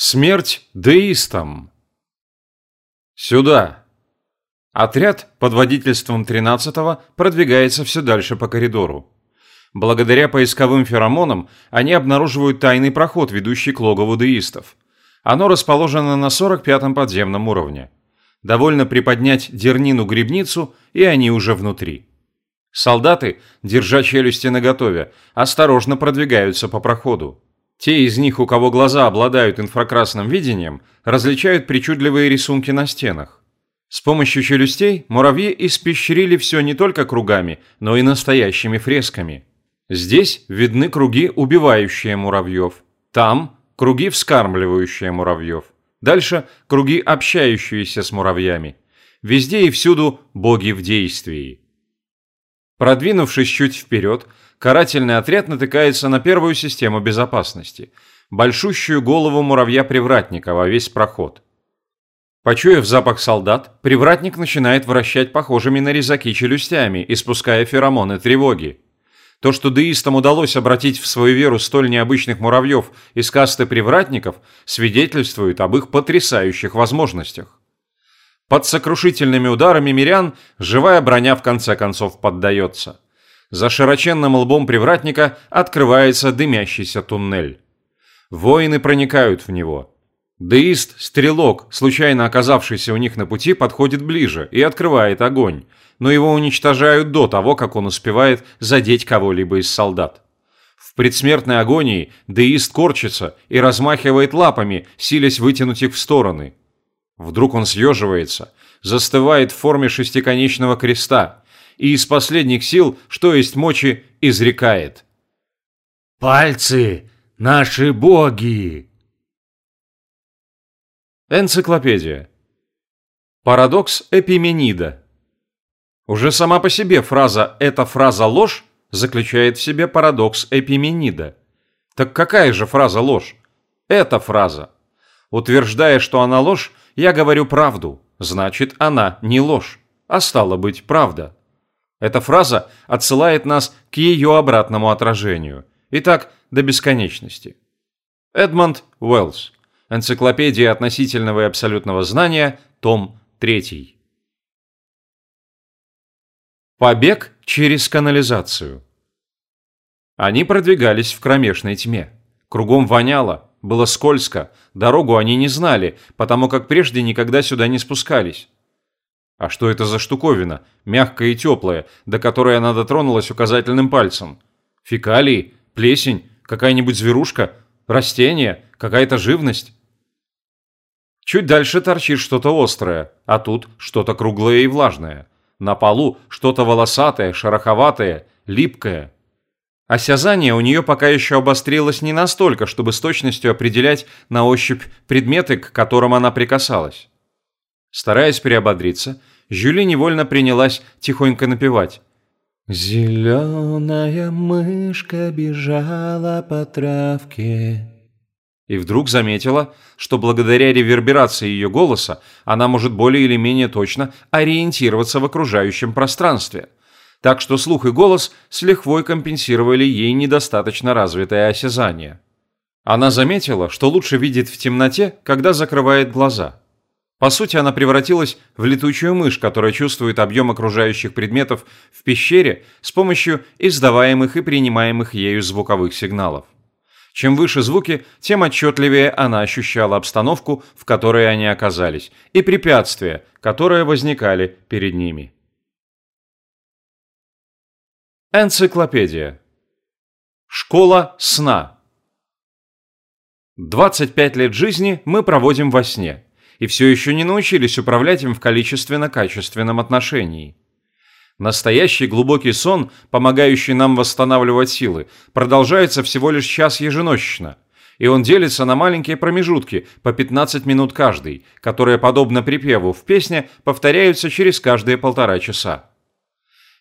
Смерть деистам. Сюда. Отряд под водительством 13-го продвигается все дальше по коридору. Благодаря поисковым феромонам они обнаруживают тайный проход, ведущий к логову деистов. Оно расположено на 45-м подземном уровне. Довольно приподнять дернину-гребницу, и они уже внутри. Солдаты, держа челюсти наготове, осторожно продвигаются по проходу. Те из них, у кого глаза обладают инфракрасным видением, различают причудливые рисунки на стенах. С помощью челюстей муравьи испещрили все не только кругами, но и настоящими фресками. Здесь видны круги, убивающие муравьев. Там – круги, вскармливающие муравьев. Дальше – круги, общающиеся с муравьями. Везде и всюду боги в действии. Продвинувшись чуть вперед, карательный отряд натыкается на первую систему безопасности – большущую голову муравья-привратника во весь проход. Почуяв запах солдат, привратник начинает вращать похожими на резаки челюстями, испуская феромоны тревоги. То, что деистам удалось обратить в свою веру столь необычных муравьев из касты привратников, свидетельствует об их потрясающих возможностях. Под сокрушительными ударами мирян живая броня в конце концов поддается. За широченным лбом привратника открывается дымящийся туннель. Воины проникают в него. Деист, стрелок, случайно оказавшийся у них на пути, подходит ближе и открывает огонь, но его уничтожают до того, как он успевает задеть кого-либо из солдат. В предсмертной агонии Деист корчится и размахивает лапами, силясь вытянуть их в стороны. Вдруг он съеживается, застывает в форме шестиконечного креста и из последних сил, что есть мочи, изрекает. «Пальцы – наши боги!» Энциклопедия. Парадокс Эпименида. Уже сама по себе фраза «эта фраза ложь» заключает в себе парадокс Эпименида. Так какая же фраза ложь? Эта фраза. Утверждая, что она ложь, я говорю правду, значит, она не ложь, а стало быть, правда. Эта фраза отсылает нас к ее обратному отражению. И так до бесконечности. Эдмонд Уэллс. Энциклопедия относительного и абсолютного знания, том 3. Побег через канализацию. Они продвигались в кромешной тьме. Кругом воняло, было скользко, дорогу они не знали, потому как прежде никогда сюда не спускались. А что это за штуковина, мягкая и теплая, до которой она дотронулась указательным пальцем? Фекалии? Плесень? Какая-нибудь зверушка? Растение? Какая-то живность? Чуть дальше торчит что-то острое, а тут что-то круглое и влажное. На полу что-то волосатое, шероховатое, липкое – Осязание у нее пока еще обострилось не настолько, чтобы с точностью определять на ощупь предметы, к которым она прикасалась. Стараясь приободриться, Жюли невольно принялась тихонько напевать. «Зеленая мышка бежала по травке». И вдруг заметила, что благодаря реверберации ее голоса она может более или менее точно ориентироваться в окружающем пространстве – так что слух и голос с лихвой компенсировали ей недостаточно развитое осязание. Она заметила, что лучше видит в темноте, когда закрывает глаза. По сути, она превратилась в летучую мышь, которая чувствует объем окружающих предметов в пещере с помощью издаваемых и принимаемых ею звуковых сигналов. Чем выше звуки, тем отчетливее она ощущала обстановку, в которой они оказались, и препятствия, которые возникали перед ними. Энциклопедия. Школа сна. 25 лет жизни мы проводим во сне, и все еще не научились управлять им в количественно-качественном отношении. Настоящий глубокий сон, помогающий нам восстанавливать силы, продолжается всего лишь час еженочно, и он делится на маленькие промежутки по 15 минут каждый, которые, подобно припеву в песне, повторяются через каждые полтора часа.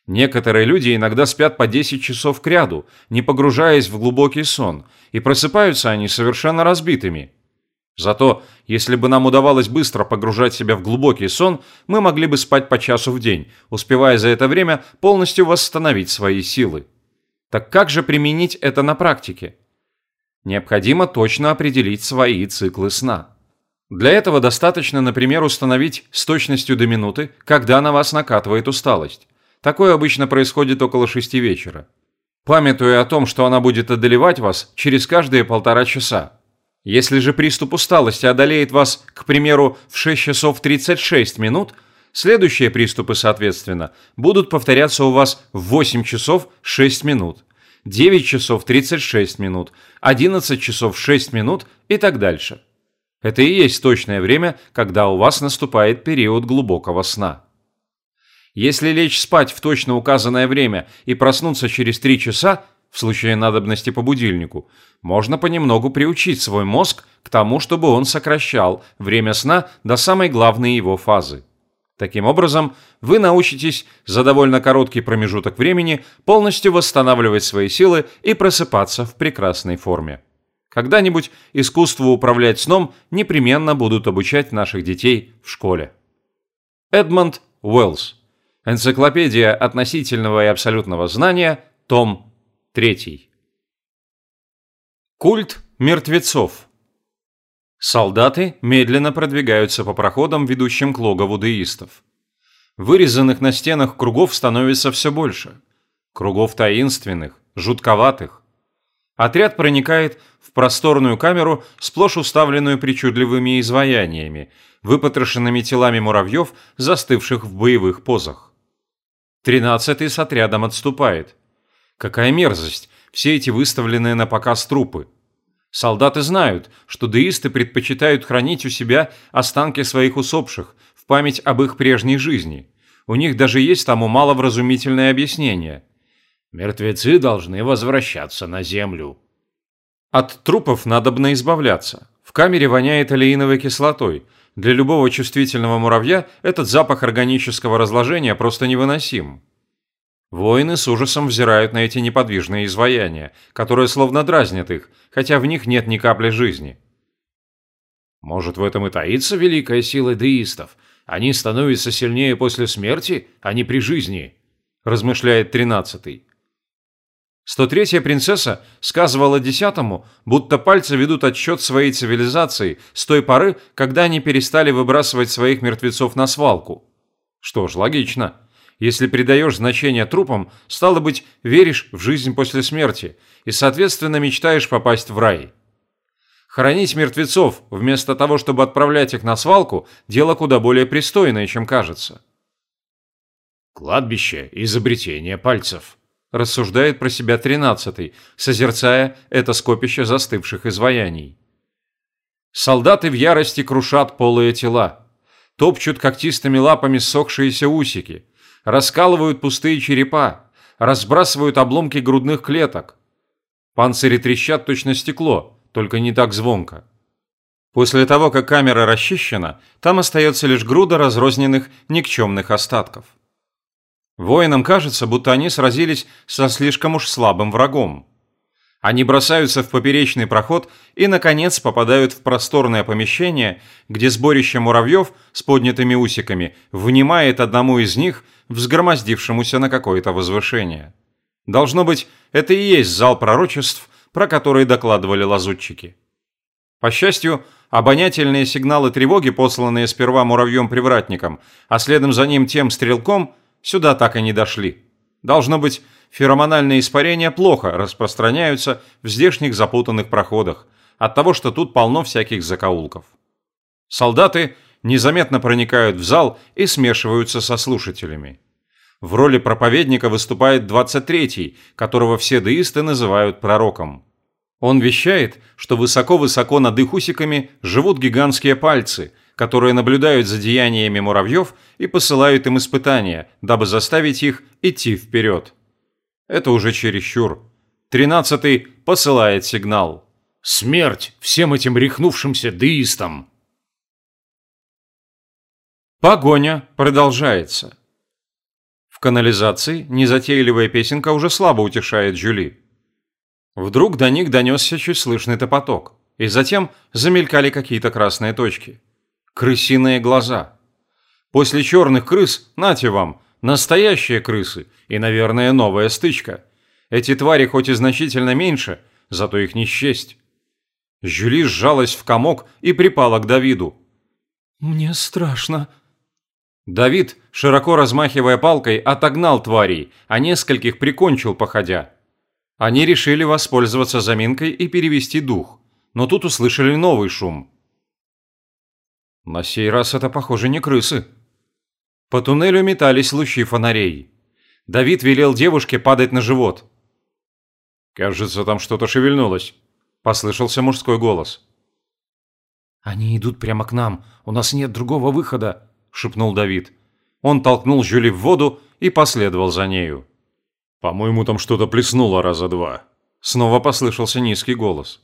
Некоторые люди иногда спят по 10 часов кряду, не погружаясь в глубокий сон, и просыпаются они совершенно разбитыми. Зато, если бы нам удавалось быстро погружать себя в глубокий сон, мы могли бы спать по часу в день, успевая за это время полностью восстановить свои силы. Так как же применить это на практике? Необходимо точно определить свои циклы сна. Для этого достаточно, например, установить с точностью до минуты, когда на вас накатывает усталость. Такое обычно происходит около шести вечера. Памятуя о том, что она будет одолевать вас через каждые полтора часа. Если же приступ усталости одолеет вас, к примеру, в 6 часов 36 минут, следующие приступы, соответственно, будут повторяться у вас в 8 часов 6 минут, 9 часов 36 минут, 11 часов 6 минут и так дальше. Это и есть точное время, когда у вас наступает период глубокого сна. Если лечь спать в точно указанное время и проснуться через 3 часа, в случае надобности по будильнику, можно понемногу приучить свой мозг к тому, чтобы он сокращал время сна до самой главной его фазы. Таким образом, вы научитесь за довольно короткий промежуток времени полностью восстанавливать свои силы и просыпаться в прекрасной форме. Когда-нибудь искусству управлять сном непременно будут обучать наших детей в школе. Эдмонд Уэллс. Энциклопедия относительного и абсолютного знания, том 3. Культ мертвецов. Солдаты медленно продвигаются по проходам, ведущим к логову деистов. Вырезанных на стенах кругов становится все больше. Кругов таинственных, жутковатых. Отряд проникает в просторную камеру, сплошь уставленную причудливыми изваяниями, выпотрошенными телами муравьев, застывших в боевых позах. Тринадцатый с отрядом отступает. Какая мерзость, все эти выставленные на показ трупы. Солдаты знают, что деисты предпочитают хранить у себя останки своих усопших в память об их прежней жизни. У них даже есть тому маловразумительное объяснение. Мертвецы должны возвращаться на землю. От трупов надобно избавляться. В камере воняет алииновой кислотой. Для любого чувствительного муравья этот запах органического разложения просто невыносим. Воины с ужасом взирают на эти неподвижные изваяния, которые словно дразнят их, хотя в них нет ни капли жизни. Может, в этом и таится великая сила деистов? Они становятся сильнее после смерти, а не при жизни, размышляет тринадцатый. 103-я принцесса сказывала десятому, будто пальцы ведут отсчет своей цивилизации с той поры, когда они перестали выбрасывать своих мертвецов на свалку. Что ж, логично. Если придаешь значение трупам, стало быть, веришь в жизнь после смерти и, соответственно, мечтаешь попасть в рай. Хоронить мертвецов вместо того, чтобы отправлять их на свалку, дело куда более пристойное, чем кажется. Кладбище – изобретение пальцев рассуждает про себя тринадцатый, созерцая это скопище застывших изваяний. Солдаты в ярости крушат полые тела, топчут когтистыми лапами ссохшиеся усики, раскалывают пустые черепа, разбрасывают обломки грудных клеток. Панцири трещат точно стекло, только не так звонко. После того, как камера расчищена, там остается лишь груда разрозненных никчемных остатков. Воинам кажется, будто они сразились со слишком уж слабым врагом. Они бросаются в поперечный проход и, наконец, попадают в просторное помещение, где сборище муравьев с поднятыми усиками внимает одному из них, взгромоздившемуся на какое-то возвышение. Должно быть, это и есть зал пророчеств, про который докладывали лазутчики. По счастью, обонятельные сигналы тревоги, посланные сперва муравьем-привратником, а следом за ним тем стрелком – сюда так и не дошли. Должно быть, феромональные испарения плохо распространяются в здешних запутанных проходах, от того, что тут полно всяких закоулков. Солдаты незаметно проникают в зал и смешиваются со слушателями. В роли проповедника выступает 23-й, которого все деисты называют пророком. Он вещает, что высоко-высоко над их усиками живут гигантские пальцы – которые наблюдают за деяниями муравьев и посылают им испытания, дабы заставить их идти вперед. Это уже чересчур. Тринадцатый посылает сигнал. «Смерть всем этим рехнувшимся деистам!» Погоня продолжается. В канализации незатейливая песенка уже слабо утешает Жюли. Вдруг до них донесся чуть слышный топоток, и затем замелькали какие-то красные точки крысиные глаза. После черных крыс, нате вам, настоящие крысы и, наверное, новая стычка. Эти твари хоть и значительно меньше, зато их не счесть. Жюли сжалась в комок и припала к Давиду. «Мне страшно». Давид, широко размахивая палкой, отогнал тварей, а нескольких прикончил походя. Они решили воспользоваться заминкой и перевести дух, но тут услышали новый шум. На сей раз это, похоже, не крысы. По туннелю метались лучи фонарей. Давид велел девушке падать на живот. «Кажется, там что-то шевельнулось», – послышался мужской голос. «Они идут прямо к нам, у нас нет другого выхода», шепнул Давид. Он толкнул Жюли в воду и последовал за нею. «По-моему, там что-то плеснуло раза два». Снова послышался низкий голос.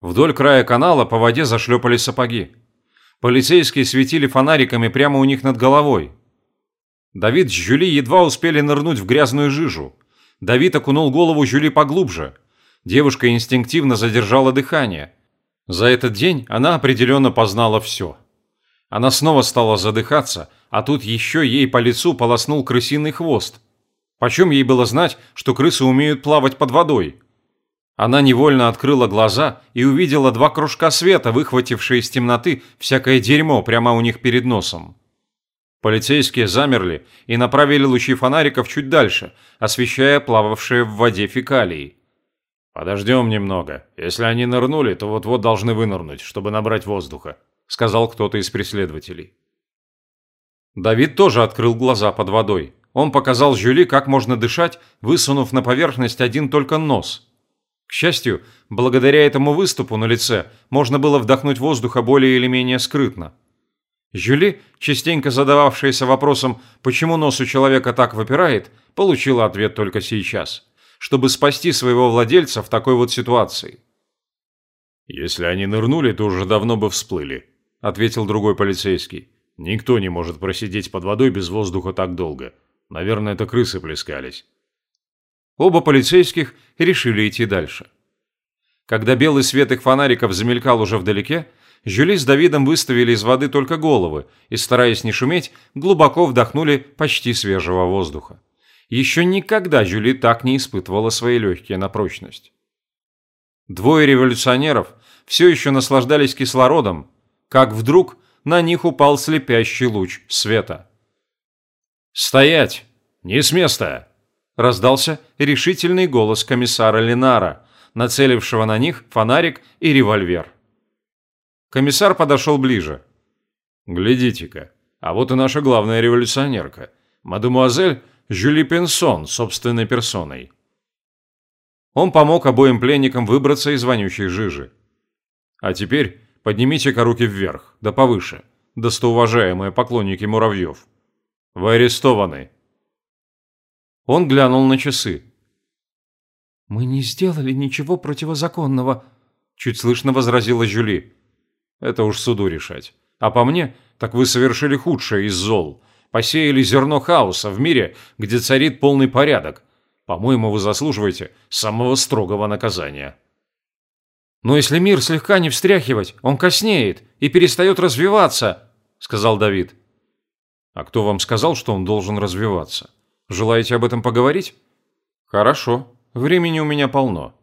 Вдоль края канала по воде зашлепали сапоги. Полицейские светили фонариками прямо у них над головой. Давид с Жюли едва успели нырнуть в грязную жижу. Давид окунул голову Жюли поглубже. Девушка инстинктивно задержала дыхание. За этот день она определенно познала все. Она снова стала задыхаться, а тут еще ей по лицу полоснул крысиный хвост. Почем ей было знать, что крысы умеют плавать под водой? Она невольно открыла глаза и увидела два кружка света, выхватившие из темноты всякое дерьмо прямо у них перед носом. Полицейские замерли и направили лучи фонариков чуть дальше, освещая плававшие в воде фекалии. «Подождем немного. Если они нырнули, то вот-вот должны вынырнуть, чтобы набрать воздуха», сказал кто-то из преследователей. Давид тоже открыл глаза под водой. Он показал Жюли, как можно дышать, высунув на поверхность один только нос. К счастью, благодаря этому выступу на лице можно было вдохнуть воздуха более или менее скрытно. Жюли, частенько задававшаяся вопросом, почему нос у человека так выпирает, получила ответ только сейчас, чтобы спасти своего владельца в такой вот ситуации. «Если они нырнули, то уже давно бы всплыли», ответил другой полицейский. Никто не может просидеть под водой без воздуха так долго. Наверное, это крысы плескались. Оба полицейских решили идти дальше. Когда белый свет их фонариков замелькал уже вдалеке, Жюли с Давидом выставили из воды только головы и, стараясь не шуметь, глубоко вдохнули почти свежего воздуха. Еще никогда Жюли так не испытывала свои легкие на прочность. Двое революционеров все еще наслаждались кислородом, как вдруг на них упал слепящий луч света. «Стоять! Не с места!» – раздался решительный голос комиссара Ленара, нацелившего на них фонарик и револьвер. Комиссар подошел ближе. «Глядите-ка, а вот и наша главная революционерка, мадемуазель Жюли Пенсон собственной персоной». Он помог обоим пленникам выбраться из вонючей жижи. «А теперь Поднимите-ка руки вверх, да повыше, достоуважаемые поклонники муравьев. Вы арестованы. Он глянул на часы. «Мы не сделали ничего противозаконного», – чуть слышно возразила Жюли. «Это уж суду решать. А по мне, так вы совершили худшее из зол. Посеяли зерно хаоса в мире, где царит полный порядок. По-моему, вы заслуживаете самого строгого наказания». «Но если мир слегка не встряхивать, он коснеет и перестает развиваться», – сказал Давид. «А кто вам сказал, что он должен развиваться? Желаете об этом поговорить?» «Хорошо. Времени у меня полно.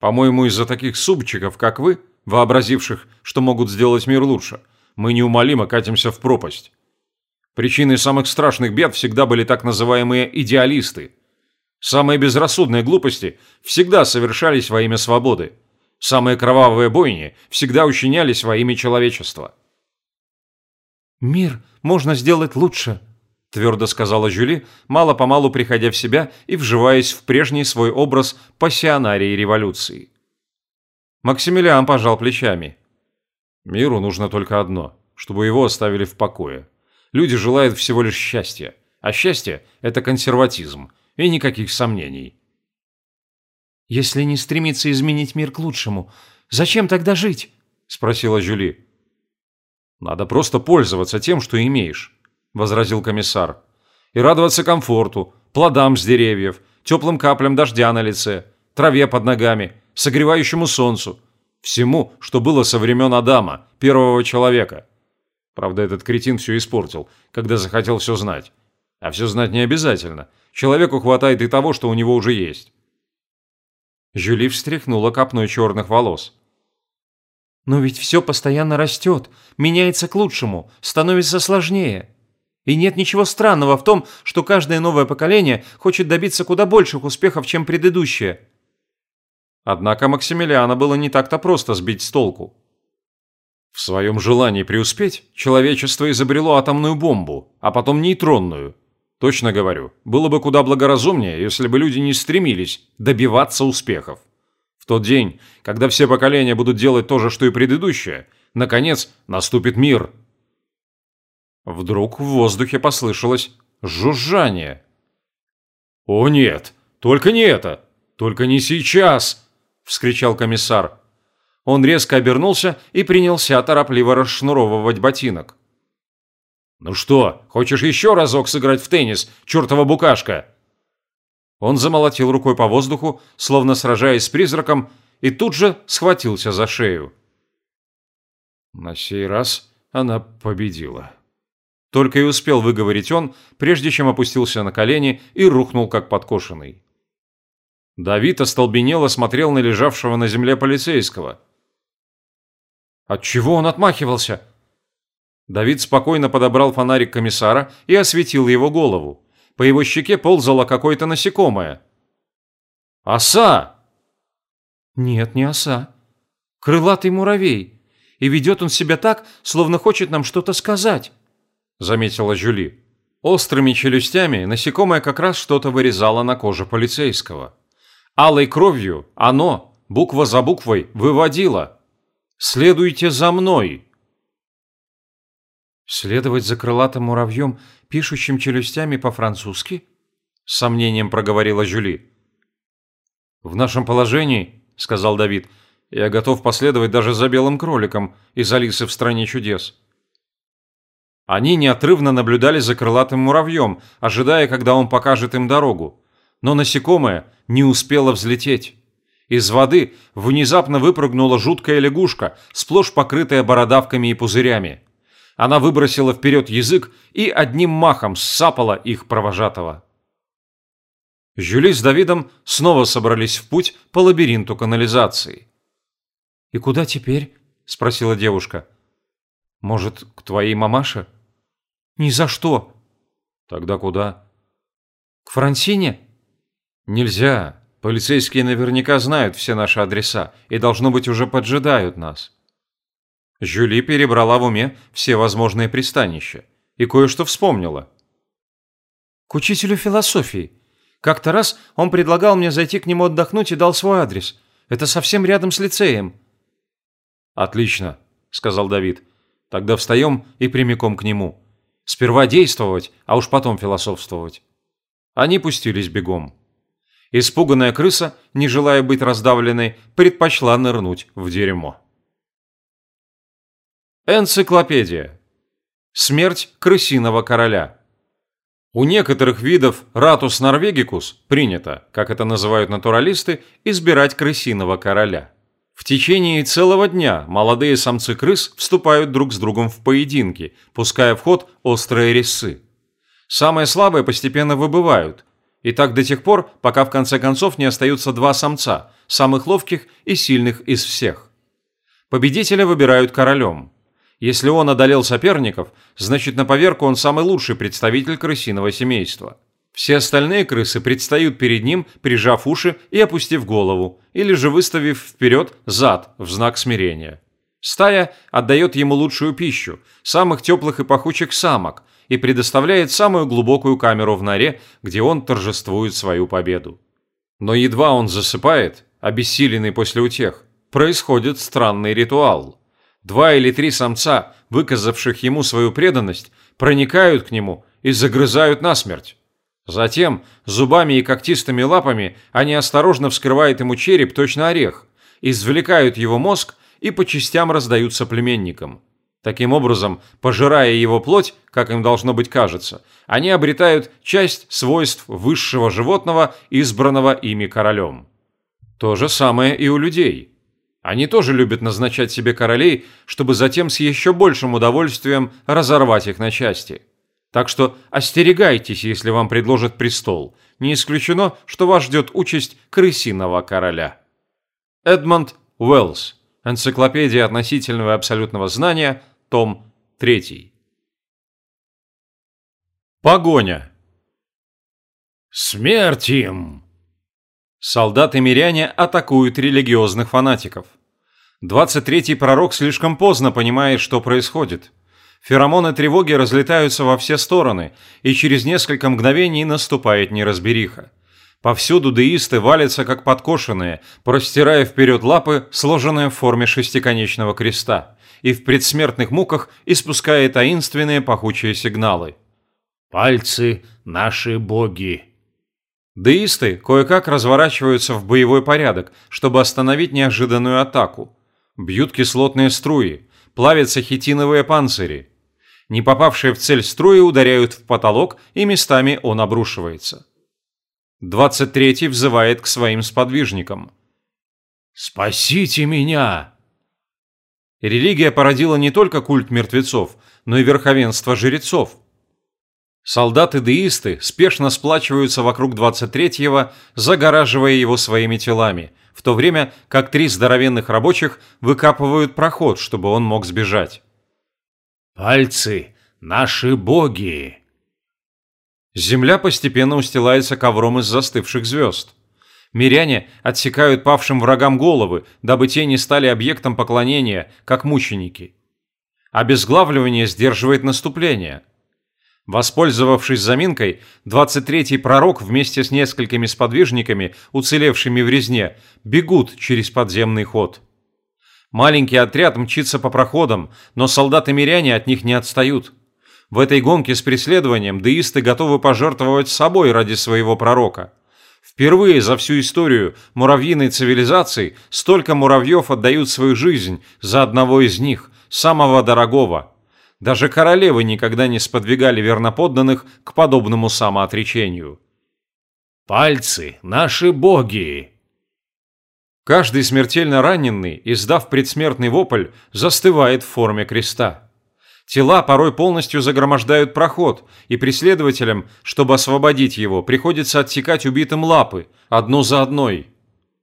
По-моему, из-за таких супчиков, как вы, вообразивших, что могут сделать мир лучше, мы неумолимо катимся в пропасть. Причиной самых страшных бед всегда были так называемые идеалисты. Самые безрассудные глупости всегда совершались во имя свободы. Самые кровавые бойни всегда учинялись во имя человечества. «Мир можно сделать лучше», – твердо сказала Жюли, мало-помалу приходя в себя и вживаясь в прежний свой образ пассионарии революции. Максимилиан пожал плечами. «Миру нужно только одно, чтобы его оставили в покое. Люди желают всего лишь счастья, а счастье – это консерватизм, и никаких сомнений. «Если не стремиться изменить мир к лучшему, зачем тогда жить?» – спросила Жюли. «Надо просто пользоваться тем, что имеешь», – возразил комиссар. «И радоваться комфорту, плодам с деревьев, теплым каплям дождя на лице, траве под ногами, согревающему солнцу, всему, что было со времен Адама, первого человека. Правда, этот кретин все испортил, когда захотел все знать. А все знать не обязательно. Человеку хватает и того, что у него уже есть. Жюли встряхнула копной черных волос. Но ведь все постоянно растет, меняется к лучшему, становится сложнее. И нет ничего странного в том, что каждое новое поколение хочет добиться куда больших успехов, чем предыдущее. Однако Максимилиана было не так-то просто сбить с толку. В своем желании преуспеть человечество изобрело атомную бомбу, а потом нейтронную. Точно говорю, было бы куда благоразумнее, если бы люди не стремились добиваться успехов. В тот день, когда все поколения будут делать то же, что и предыдущее, наконец наступит мир. Вдруг в воздухе послышалось жужжание. «О нет, только не это! Только не сейчас!» – вскричал комиссар. Он резко обернулся и принялся торопливо расшнуровывать ботинок. «Ну что, хочешь еще разок сыграть в теннис, чертова букашка?» Он замолотил рукой по воздуху, словно сражаясь с призраком, и тут же схватился за шею. На сей раз она победила. Только и успел выговорить он, прежде чем опустился на колени и рухнул как подкошенный. Давид остолбенело смотрел на лежавшего на земле полицейского. От чего он отмахивался? Давид спокойно подобрал фонарик комиссара и осветил его голову. По его щеке ползало какое-то насекомое. «Оса!» «Нет, не оса. Крылатый муравей. И ведет он себя так, словно хочет нам что-то сказать», – заметила Жюли. Острыми челюстями насекомое как раз что-то вырезало на коже полицейского. Алой кровью оно, буква за буквой, выводило «Следуйте за мной!» «Следовать за крылатым муравьем, пишущим челюстями по-французски?» С сомнением проговорила Жюли. «В нашем положении, — сказал Давид, — я готов последовать даже за белым кроликом из Алисы в стране чудес». Они неотрывно наблюдали за крылатым муравьем, ожидая, когда он покажет им дорогу. Но насекомое не успело взлететь. Из воды внезапно выпрыгнула жуткая лягушка, сплошь покрытая бородавками и пузырями. Она выбросила вперед язык и одним махом сапала их провожатого. Жюли с Давидом снова собрались в путь по лабиринту канализации. «И куда теперь?» – спросила девушка. «Может, к твоей мамаше?» «Ни за что!» «Тогда куда?» «К Франсине?» «Нельзя. Полицейские наверняка знают все наши адреса и, должно быть, уже поджидают нас». Жюли перебрала в уме все возможные пристанища и кое-что вспомнила. «К учителю философии. Как-то раз он предлагал мне зайти к нему отдохнуть и дал свой адрес. Это совсем рядом с лицеем». «Отлично», — сказал Давид. «Тогда встаем и прямиком к нему. Сперва действовать, а уж потом философствовать». Они пустились бегом. Испуганная крыса, не желая быть раздавленной, предпочла нырнуть в дерьмо. Энциклопедия. Смерть крысиного короля. У некоторых видов Ратус норвегикус принято, как это называют натуралисты, избирать крысиного короля. В течение целого дня молодые самцы крыс вступают друг с другом в поединки, пуская в ход острые резцы. Самые слабые постепенно выбывают, и так до тех пор, пока в конце концов не остаются два самца, самых ловких и сильных из всех. Победителя выбирают королем – если он одолел соперников, значит на поверку он самый лучший представитель крысиного семейства. Все остальные крысы предстают перед ним, прижав уши и опустив голову, или же выставив вперед зад в знак смирения. Стая отдает ему лучшую пищу, самых теплых и пахучих самок, и предоставляет самую глубокую камеру в норе, где он торжествует свою победу. Но едва он засыпает, обессиленный после утех, происходит странный ритуал – Два или три самца, выказавших ему свою преданность, проникают к нему и загрызают насмерть. Затем зубами и когтистыми лапами они осторожно вскрывают ему череп точно орех, извлекают его мозг и по частям раздают соплеменникам. Таким образом, пожирая его плоть, как им должно быть кажется, они обретают часть свойств высшего животного, избранного ими королем. То же самое и у людей – они тоже любят назначать себе королей, чтобы затем с еще большим удовольствием разорвать их на части. Так что остерегайтесь, если вам предложат престол. Не исключено, что вас ждет участь крысиного короля. Эдмонд Уэллс. Энциклопедия относительного и абсолютного знания, том 3. Погоня. Смерть им! Солдаты-миряне атакуют религиозных фанатиков. 23-й пророк слишком поздно понимает, что происходит. Феромоны тревоги разлетаются во все стороны, и через несколько мгновений наступает неразбериха. Повсюду деисты валятся как подкошенные, простирая вперед лапы, сложенные в форме шестиконечного креста, и в предсмертных муках испуская таинственные пахучие сигналы. «Пальцы – наши боги!» Деисты кое-как разворачиваются в боевой порядок, чтобы остановить неожиданную атаку. Бьют кислотные струи, плавятся хитиновые панцири. Не попавшие в цель струи ударяют в потолок, и местами он обрушивается. 23-й взывает к своим сподвижникам. «Спасите меня!» Религия породила не только культ мертвецов, но и верховенство жрецов. Солдаты-деисты спешно сплачиваются вокруг 23-го, загораживая его своими телами, в то время как три здоровенных рабочих выкапывают проход, чтобы он мог сбежать. «Пальцы – наши боги!» Земля постепенно устилается ковром из застывших звезд. Миряне отсекают павшим врагам головы, дабы те не стали объектом поклонения, как мученики. Обезглавливание сдерживает наступление. Воспользовавшись заминкой, 23-й пророк вместе с несколькими сподвижниками, уцелевшими в резне, бегут через подземный ход. Маленький отряд мчится по проходам, но солдаты-миряне от них не отстают. В этой гонке с преследованием деисты готовы пожертвовать собой ради своего пророка. Впервые за всю историю муравьиной цивилизации столько муравьев отдают свою жизнь за одного из них, самого дорогого. Даже королевы никогда не сподвигали верноподданных к подобному самоотречению. «Пальцы – наши боги!» Каждый смертельно раненый, издав предсмертный вопль, застывает в форме креста. Тела порой полностью загромождают проход, и преследователям, чтобы освободить его, приходится отсекать убитым лапы, одну за одной.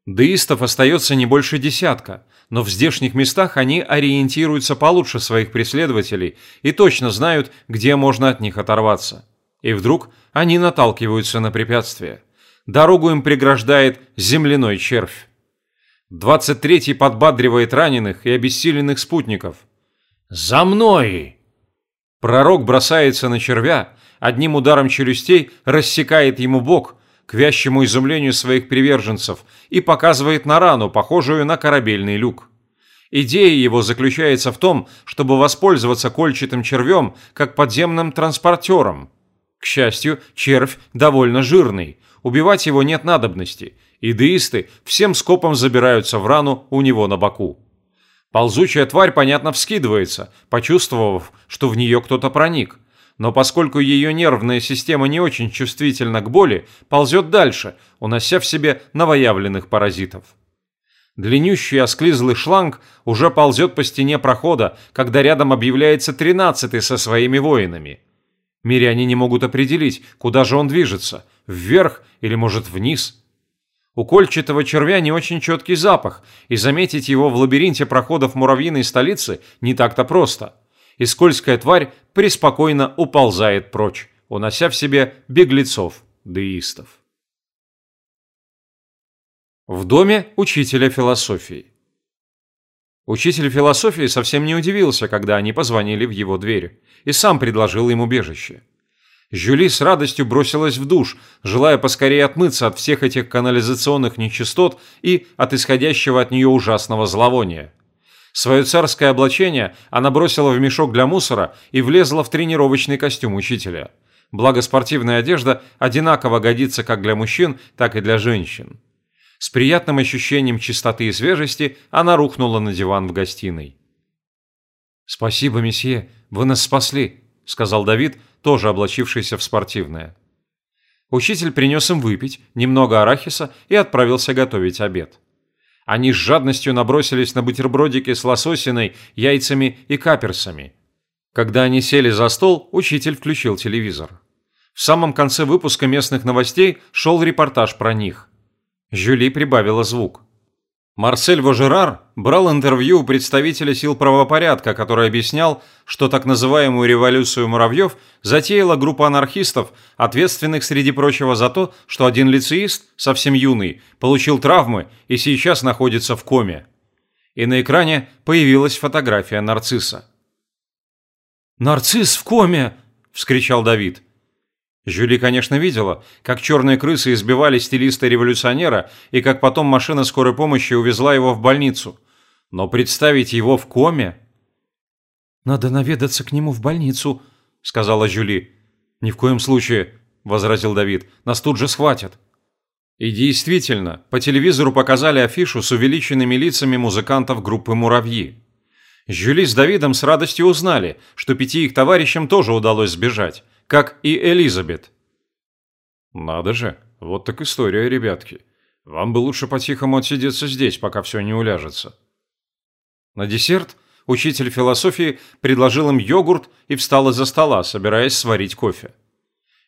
Деистов остается не больше десятка, но в здешних местах они ориентируются получше своих преследователей и точно знают, где можно от них оторваться. И вдруг они наталкиваются на препятствие. Дорогу им преграждает земляной червь. 23-й подбадривает раненых и обессиленных спутников. «За мной!» Пророк бросается на червя, одним ударом челюстей рассекает ему бок, к вящему изумлению своих приверженцев, и показывает на рану, похожую на корабельный люк. Идея его заключается в том, чтобы воспользоваться кольчатым червем как подземным транспортером. К счастью, червь довольно жирный, убивать его нет надобности, и деисты всем скопом забираются в рану у него на боку. Ползучая тварь, понятно, вскидывается, почувствовав, что в нее кто-то проник. Но поскольку ее нервная система не очень чувствительна к боли, ползет дальше, унося в себе новоявленных паразитов. Длиннющий осклизлый шланг уже ползет по стене прохода, когда рядом объявляется тринадцатый со своими воинами. Миряне не могут определить, куда же он движется – вверх или, может, вниз – у кольчатого червя не очень четкий запах, и заметить его в лабиринте проходов муравьиной столицы не так-то просто. И скользкая тварь преспокойно уползает прочь, унося в себе беглецов, деистов. В доме учителя философии. Учитель философии совсем не удивился, когда они позвонили в его дверь, и сам предложил им убежище. Жюли с радостью бросилась в душ, желая поскорее отмыться от всех этих канализационных нечистот и от исходящего от нее ужасного зловония. Свое царское облачение она бросила в мешок для мусора и влезла в тренировочный костюм учителя. Благо спортивная одежда одинаково годится как для мужчин, так и для женщин. С приятным ощущением чистоты и свежести она рухнула на диван в гостиной. «Спасибо, месье, вы нас спасли», — сказал Давид, тоже облачившийся в спортивное. Учитель принес им выпить, немного арахиса и отправился готовить обед. Они с жадностью набросились на бутербродики с лососиной, яйцами и каперсами. Когда они сели за стол, учитель включил телевизор. В самом конце выпуска местных новостей шел репортаж про них. Жюли прибавила звук. Марсель Вожерар брал интервью у представителя сил правопорядка, который объяснял, что так называемую революцию муравьев затеяла группа анархистов, ответственных, среди прочего, за то, что один лицеист, совсем юный, получил травмы и сейчас находится в коме. И на экране появилась фотография нарцисса. «Нарцисс в коме!» – вскричал Давид. Жюли, конечно, видела, как черные крысы избивали стилиста-революционера и как потом машина скорой помощи увезла его в больницу. Но представить его в коме... «Надо наведаться к нему в больницу», — сказала Жюли. «Ни в коем случае», — возразил Давид, — «нас тут же схватят». И действительно, по телевизору показали афишу с увеличенными лицами музыкантов группы «Муравьи». Жюли с Давидом с радостью узнали, что пяти их товарищам тоже удалось сбежать, как и Элизабет. Надо же, вот так история, ребятки. Вам бы лучше по-тихому отсидеться здесь, пока все не уляжется. На десерт учитель философии предложил им йогурт и встал из-за стола, собираясь сварить кофе.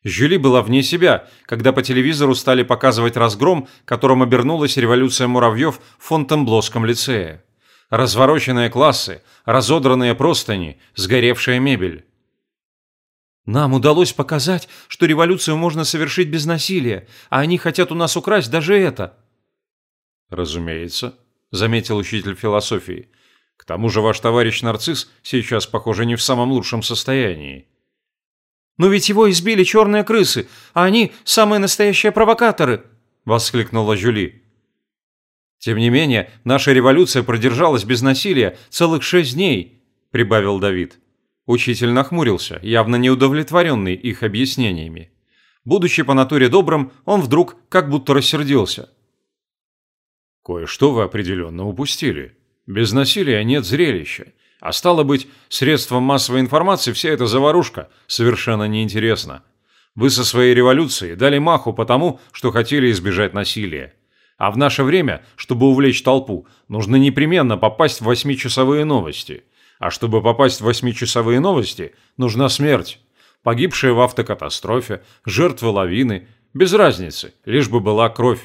Жюли была вне себя, когда по телевизору стали показывать разгром, которым обернулась революция муравьев в Фонтенблосском лицее. Развороченные классы, разодранные простыни, сгоревшая мебель. Нам удалось показать, что революцию можно совершить без насилия, а они хотят у нас украсть даже это. Разумеется, заметил учитель философии. К тому же ваш товарищ нарцисс сейчас, похоже, не в самом лучшем состоянии. Но ведь его избили черные крысы, а они самые настоящие провокаторы, воскликнула Жюли. Тем не менее, наша революция продержалась без насилия целых шесть дней, прибавил Давид. Учитель нахмурился, явно неудовлетворенный их объяснениями. Будучи по натуре добрым, он вдруг как будто рассердился. «Кое-что вы определенно упустили. Без насилия нет зрелища. А стало быть, средством массовой информации вся эта заварушка совершенно неинтересна. Вы со своей революцией дали маху потому, что хотели избежать насилия. А в наше время, чтобы увлечь толпу, нужно непременно попасть в восьмичасовые новости. А чтобы попасть в восьмичасовые новости, нужна смерть. Погибшие в автокатастрофе, жертвы лавины, без разницы, лишь бы была кровь.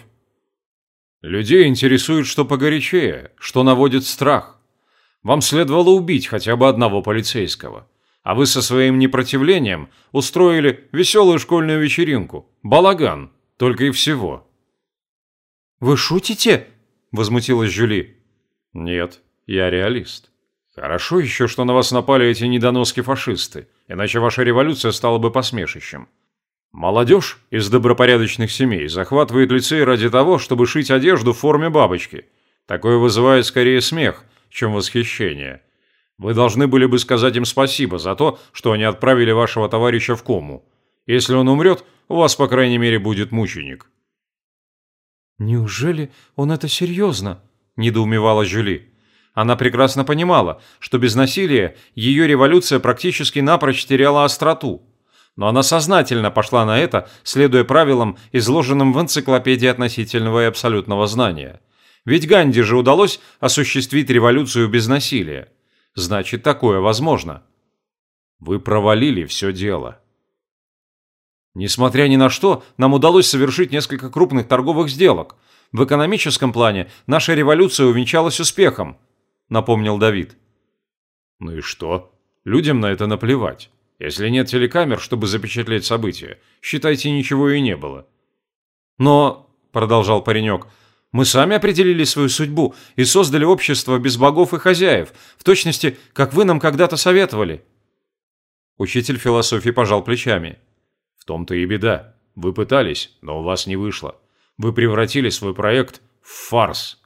Людей интересует, что погорячее, что наводит страх. Вам следовало убить хотя бы одного полицейского. А вы со своим непротивлением устроили веселую школьную вечеринку. Балаган. Только и всего. «Вы шутите?» – возмутилась Жюли. «Нет, я реалист. Хорошо еще, что на вас напали эти недоноски-фашисты, иначе ваша революция стала бы посмешищем. Молодежь из добропорядочных семей захватывает лицей ради того, чтобы шить одежду в форме бабочки. Такое вызывает скорее смех, чем восхищение. Вы должны были бы сказать им спасибо за то, что они отправили вашего товарища в кому. Если он умрет, у вас, по крайней мере, будет мученик». «Неужели он это серьезно?» – недоумевала Жюли. Она прекрасно понимала, что без насилия ее революция практически напрочь теряла остроту. Но она сознательно пошла на это, следуя правилам, изложенным в энциклопедии относительного и абсолютного знания. Ведь Ганди же удалось осуществить революцию без насилия. Значит, такое возможно. Вы провалили все дело. Несмотря ни на что, нам удалось совершить несколько крупных торговых сделок. В экономическом плане наша революция увенчалась успехом – напомнил Давид. Ну и что? Людям на это наплевать. Если нет телекамер, чтобы запечатлеть события, считайте, ничего и не было. Но, продолжал паренек, мы сами определили свою судьбу и создали общество без богов и хозяев, в точности, как вы нам когда-то советовали. Учитель философии пожал плечами. В том-то и беда. Вы пытались, но у вас не вышло. Вы превратили свой проект в фарс.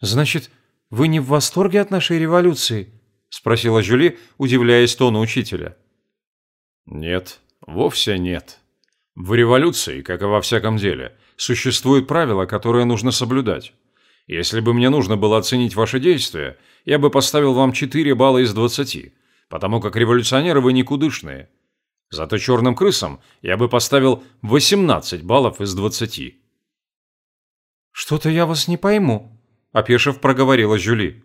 «Значит, вы не в восторге от нашей революции?» – спросила Жюли, удивляясь тону учителя. «Нет, вовсе нет. В революции, как и во всяком деле, существуют правила, которые нужно соблюдать. Если бы мне нужно было оценить ваши действия, я бы поставил вам 4 балла из 20, потому как революционеры вы никудышные. Зато черным крысам я бы поставил 18 баллов из 20. «Что-то я вас не пойму», опешив, проговорила Жюли.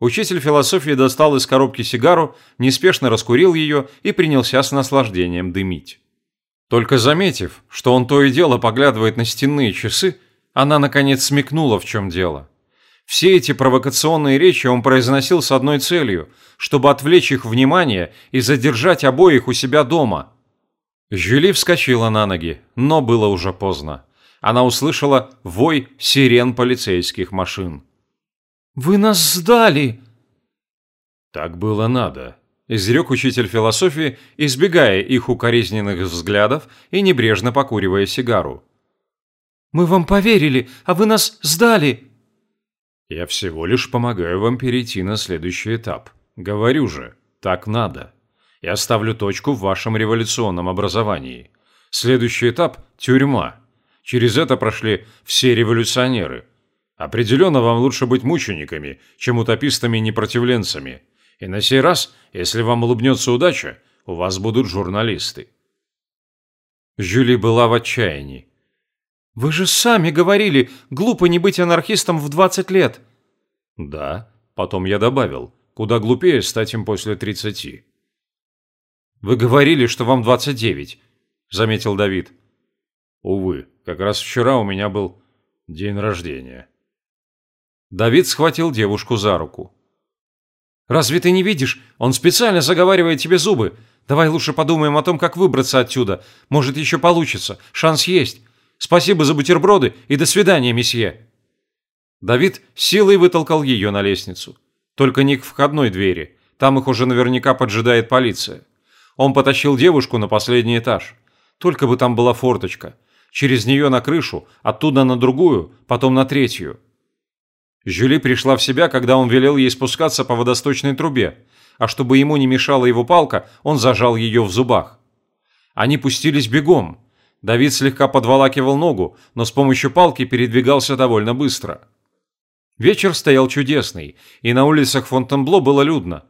Учитель философии достал из коробки сигару, неспешно раскурил ее и принялся с наслаждением дымить. Только заметив, что он то и дело поглядывает на стенные часы, Она, наконец, смекнула, в чем дело. Все эти провокационные речи он произносил с одной целью, чтобы отвлечь их внимание и задержать обоих у себя дома. Жюли вскочила на ноги, но было уже поздно. Она услышала вой сирен полицейских машин. «Вы нас сдали!» «Так было надо», – изрек учитель философии, избегая их укоризненных взглядов и небрежно покуривая сигару. «Мы вам поверили, а вы нас сдали!» «Я всего лишь помогаю вам перейти на следующий этап. Говорю же, так надо. Я ставлю точку в вашем революционном образовании. Следующий этап – тюрьма. Через это прошли все революционеры. Определенно вам лучше быть мучениками, чем утопистами-непротивленцами. И на сей раз, если вам улыбнется удача, у вас будут журналисты». Жюли была в отчаянии. «Вы же сами говорили, глупо не быть анархистом в 20 лет». «Да, потом я добавил, куда глупее стать им после 30». «Вы говорили, что вам 29», – заметил Давид. «Увы, как раз вчера у меня был день рождения». Давид схватил девушку за руку. «Разве ты не видишь? Он специально заговаривает тебе зубы. Давай лучше подумаем о том, как выбраться отсюда. Может, еще получится. Шанс есть. Спасибо за бутерброды и до свидания, месье». Давид силой вытолкал ее на лестницу. Только не к входной двери. Там их уже наверняка поджидает полиция. Он потащил девушку на последний этаж. Только бы там была форточка. Через нее на крышу, оттуда на другую, потом на третью. Жюли пришла в себя, когда он велел ей спускаться по водосточной трубе, а чтобы ему не мешала его палка, он зажал ее в зубах. Они пустились бегом. Давид слегка подволакивал ногу, но с помощью палки передвигался довольно быстро. Вечер стоял чудесный, и на улицах Фонтенбло было людно.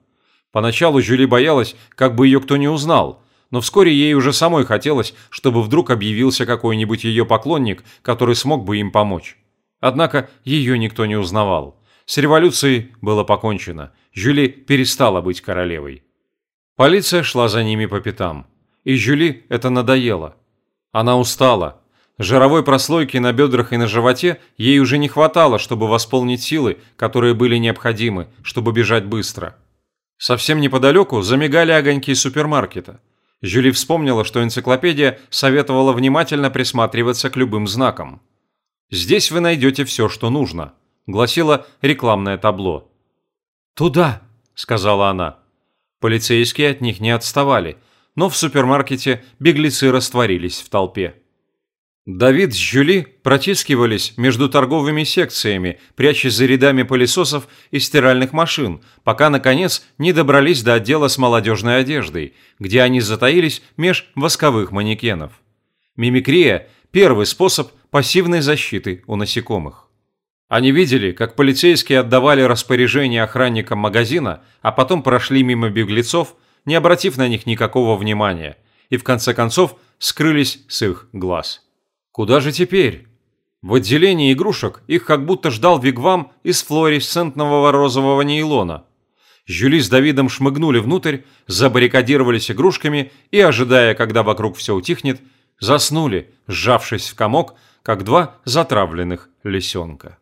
Поначалу Жюли боялась, как бы ее кто не узнал, но вскоре ей уже самой хотелось, чтобы вдруг объявился какой-нибудь ее поклонник, который смог бы им помочь. Однако ее никто не узнавал. С революцией было покончено. Жюли перестала быть королевой. Полиция шла за ними по пятам. И Жюли это надоело. Она устала. Жировой прослойки на бедрах и на животе ей уже не хватало, чтобы восполнить силы, которые были необходимы, чтобы бежать быстро. Совсем неподалеку замигали огоньки супермаркета. Жюли вспомнила, что энциклопедия советовала внимательно присматриваться к любым знакам. «Здесь вы найдете все, что нужно», – гласило рекламное табло. «Туда», – сказала она. Полицейские от них не отставали – но в супермаркете беглецы растворились в толпе. Давид с Жюли протискивались между торговыми секциями, прячась за рядами пылесосов и стиральных машин, пока, наконец, не добрались до отдела с молодежной одеждой, где они затаились меж восковых манекенов. Мимикрия – первый способ пассивной защиты у насекомых. Они видели, как полицейские отдавали распоряжение охранникам магазина, а потом прошли мимо беглецов, не обратив на них никакого внимания, и в конце концов скрылись с их глаз. Куда же теперь? В отделении игрушек их как будто ждал вигвам из флуоресцентного розового нейлона. Жюли с Давидом шмыгнули внутрь, забаррикадировались игрушками и, ожидая, когда вокруг все утихнет, заснули, сжавшись в комок, как два затравленных лисенка.